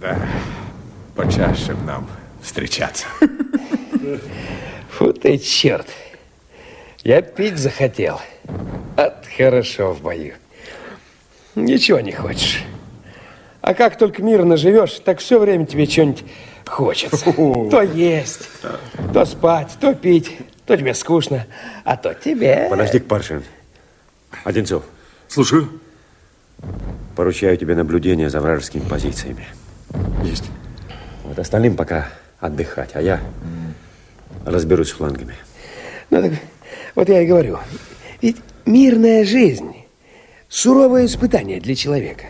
Да, почаще нам встречаться. Фу ты, черт. Я пить захотел. От хорошо в бою. Ничего не хочешь. А как только мирно живешь, так все время тебе что-нибудь хочется. То есть, то спать, то пить, то тебе скучно, а то тебе... Подожди, Паршин. Одинцов. Слушаю. Поручаю тебе наблюдение за вражескими позициями. Есть. Вот остальным пока отдыхать, а я разберусь с флангами. Ну так, вот я и говорю. Ведь мирная жизнь – суровое испытание для человека.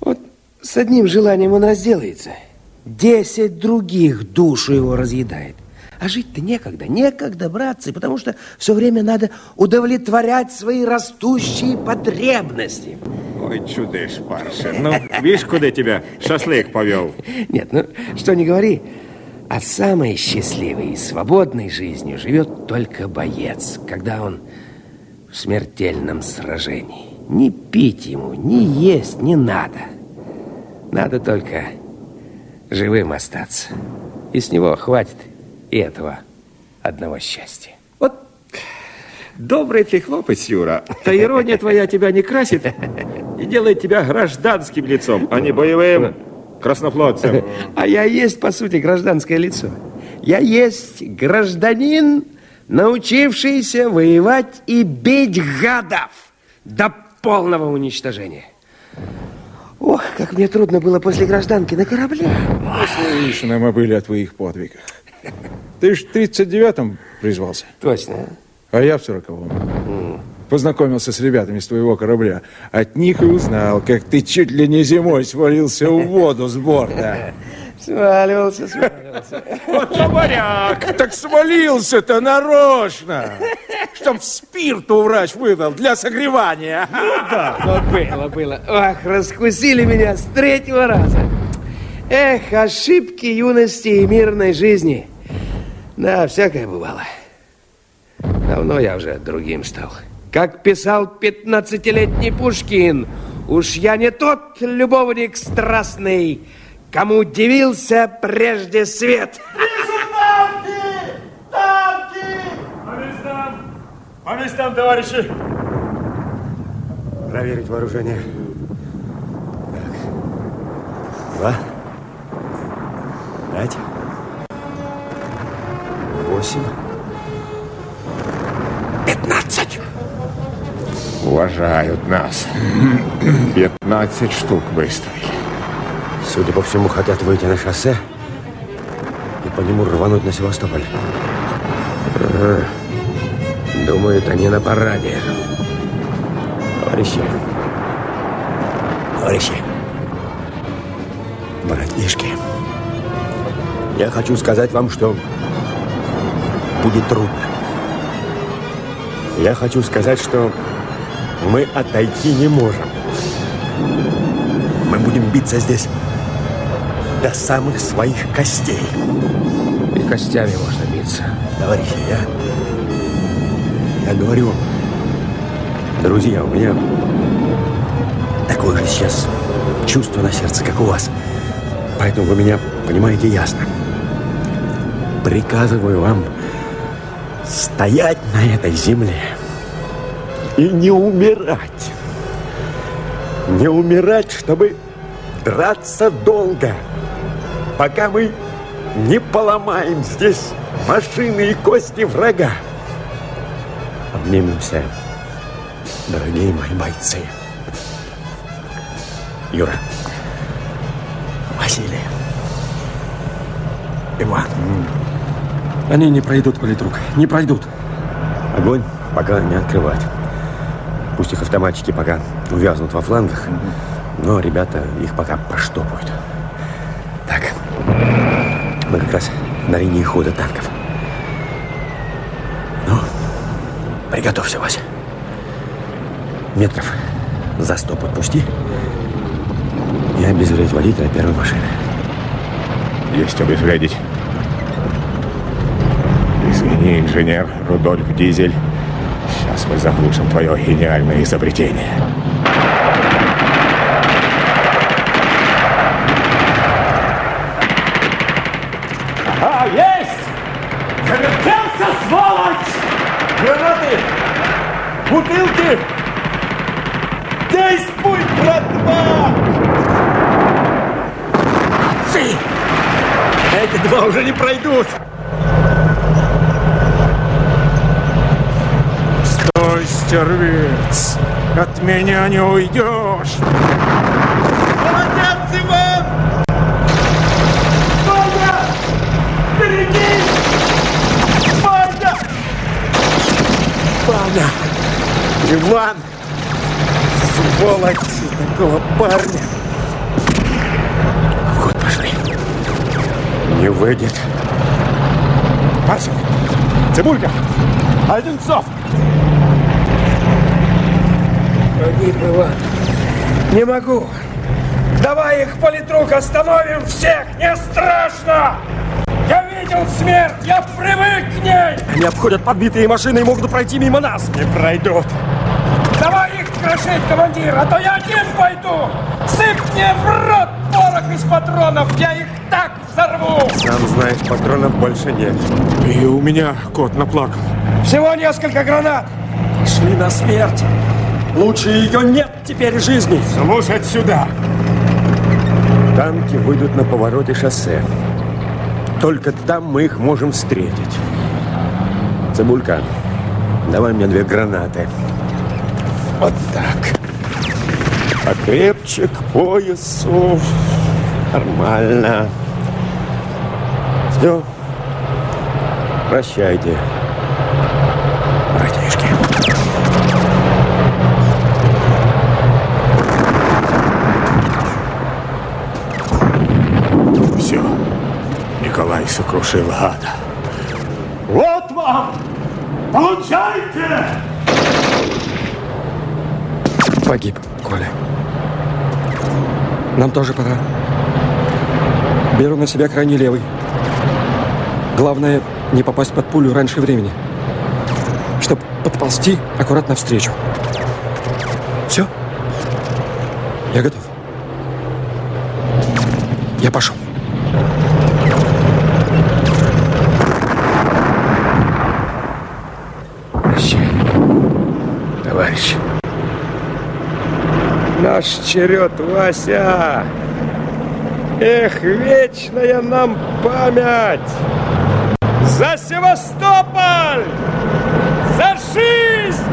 Вот с одним желанием он разделается, десять других душу его разъедает. А жить-то некогда, некогда, братцы, потому что все время надо удовлетворять свои растущие потребности. Ой, чудыш, Паршин. Ну, видишь, куда тебя шашлык повел? Нет, ну, что не говори, а самой счастливой и свободной жизнью живет только боец, когда он в смертельном сражении. Ни пить ему, ни есть не надо. Надо только живым остаться. И с него хватит и этого одного счастья. Вот добрый ты хлопец, Юра. Та ирония твоя тебя не красит и делает тебя гражданским лицом, а не боевым краснофлотцем. А я есть, по сути, гражданское лицо. Я есть гражданин, научившийся воевать и бить гадов до полного уничтожения. Ох, как мне трудно было после гражданки на корабле. Слышно мы были о твоих подвигах. Ты ж в 39-м призвался. Точно. А я в 40-м. Познакомился с ребятами с твоего корабля. От них и узнал, как ты чуть ли не зимой свалился в воду с борта. Сваливался, сваливался. Вот моряк! Так свалился-то нарочно! Чтоб спирту врач выдал для согревания. Ну да, вот было, было. Ах, раскусили меня с третьего раза. Эх, ошибки юности и мирной жизни. Да, всякое бывало. Давно я уже другим стал. Как писал пятнадцатилетний Пушкин, уж я не тот любовник страстный, кому удивился прежде свет. Танки! Танки! По местам! По местам, товарищи! Проверить вооружение. Так. Два. Пять. Восемь. Пятнадцать. Уважают нас. Пятнадцать штук выставили. Судя по всему, хотят выйти на шоссе и по нему рвануть на Севастополь. Думают, они на параде. Товарищи. Товарищи. Братишки. Я хочу сказать вам, что будет трудно. Я хочу сказать, что мы отойти не можем. Мы будем биться здесь до самых своих костей. И костями можно биться. Товарищи, я... Я говорю, друзья, у меня такое же сейчас чувство на сердце, как у вас. Поэтому вы меня понимаете ясно. Приказываю вам стоять на этой земле и не умирать. Не умирать, чтобы драться долго, пока мы не поломаем здесь машины и кости врага. Обнимемся, дорогие мои бойцы. Юра, Василий, Иван. Они не пройдут, политрук, не пройдут. Огонь пока не открывать. Пусть их автоматчики пока увязнут во флангах, но ребята их пока проштопают. Так, мы как раз на линии хода танков. Ну, приготовься, Вася. Метров за сто подпусти и обезвредить водителя первой машины. Есть обезвредить инженер Рудольф Дизель. Сейчас мы заглушим твое гениальное изобретение. А есть! Завертелся, сволочь! Гранаты! Бутылки! Действуй, братва! Отцы! Эти два уже не пройдут! Стервец! От меня не уйдешь! Молодец, Иван! Ваня! Берегись! Ваня! Ваня! Иван! Сволочь такого парня! Вот пошли. Не выйдет. Парсик! Цибулька! Одинцов! Погиб Иван. Не могу. Давай их, политрук, остановим всех! Не страшно! Я видел смерть! Я привык к ней! Они обходят подбитые машины и могут пройти мимо нас. Не пройдут. Давай их крошить, командир, а то я один пойду! Сыпь мне в рот порох из патронов! Я их так взорву! Сам знаешь, патронов больше нет. И у меня кот наплакал. Всего несколько гранат! Шли на смерть. Лучше ее нет теперь жизни. Слушать сюда. Танки выйдут на повороте шоссе. Только там мы их можем встретить. Цибулька, давай мне две гранаты. Вот так. Покрепче к поясу. Нормально. Все. Прощайте, братишки. Все. Николай сокрушил ада. Вот вам! Получайте! Погиб, Коля. Нам тоже пора. Беру на себя крайний левый. Главное, не попасть под пулю раньше времени. Чтоб подползти аккуратно встречу. Все? Я готов. Я пошел. Товарищ. Наш черед, Вася. Эх, вечная нам память. За Севастополь! За жизнь!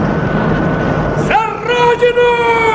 За Родину!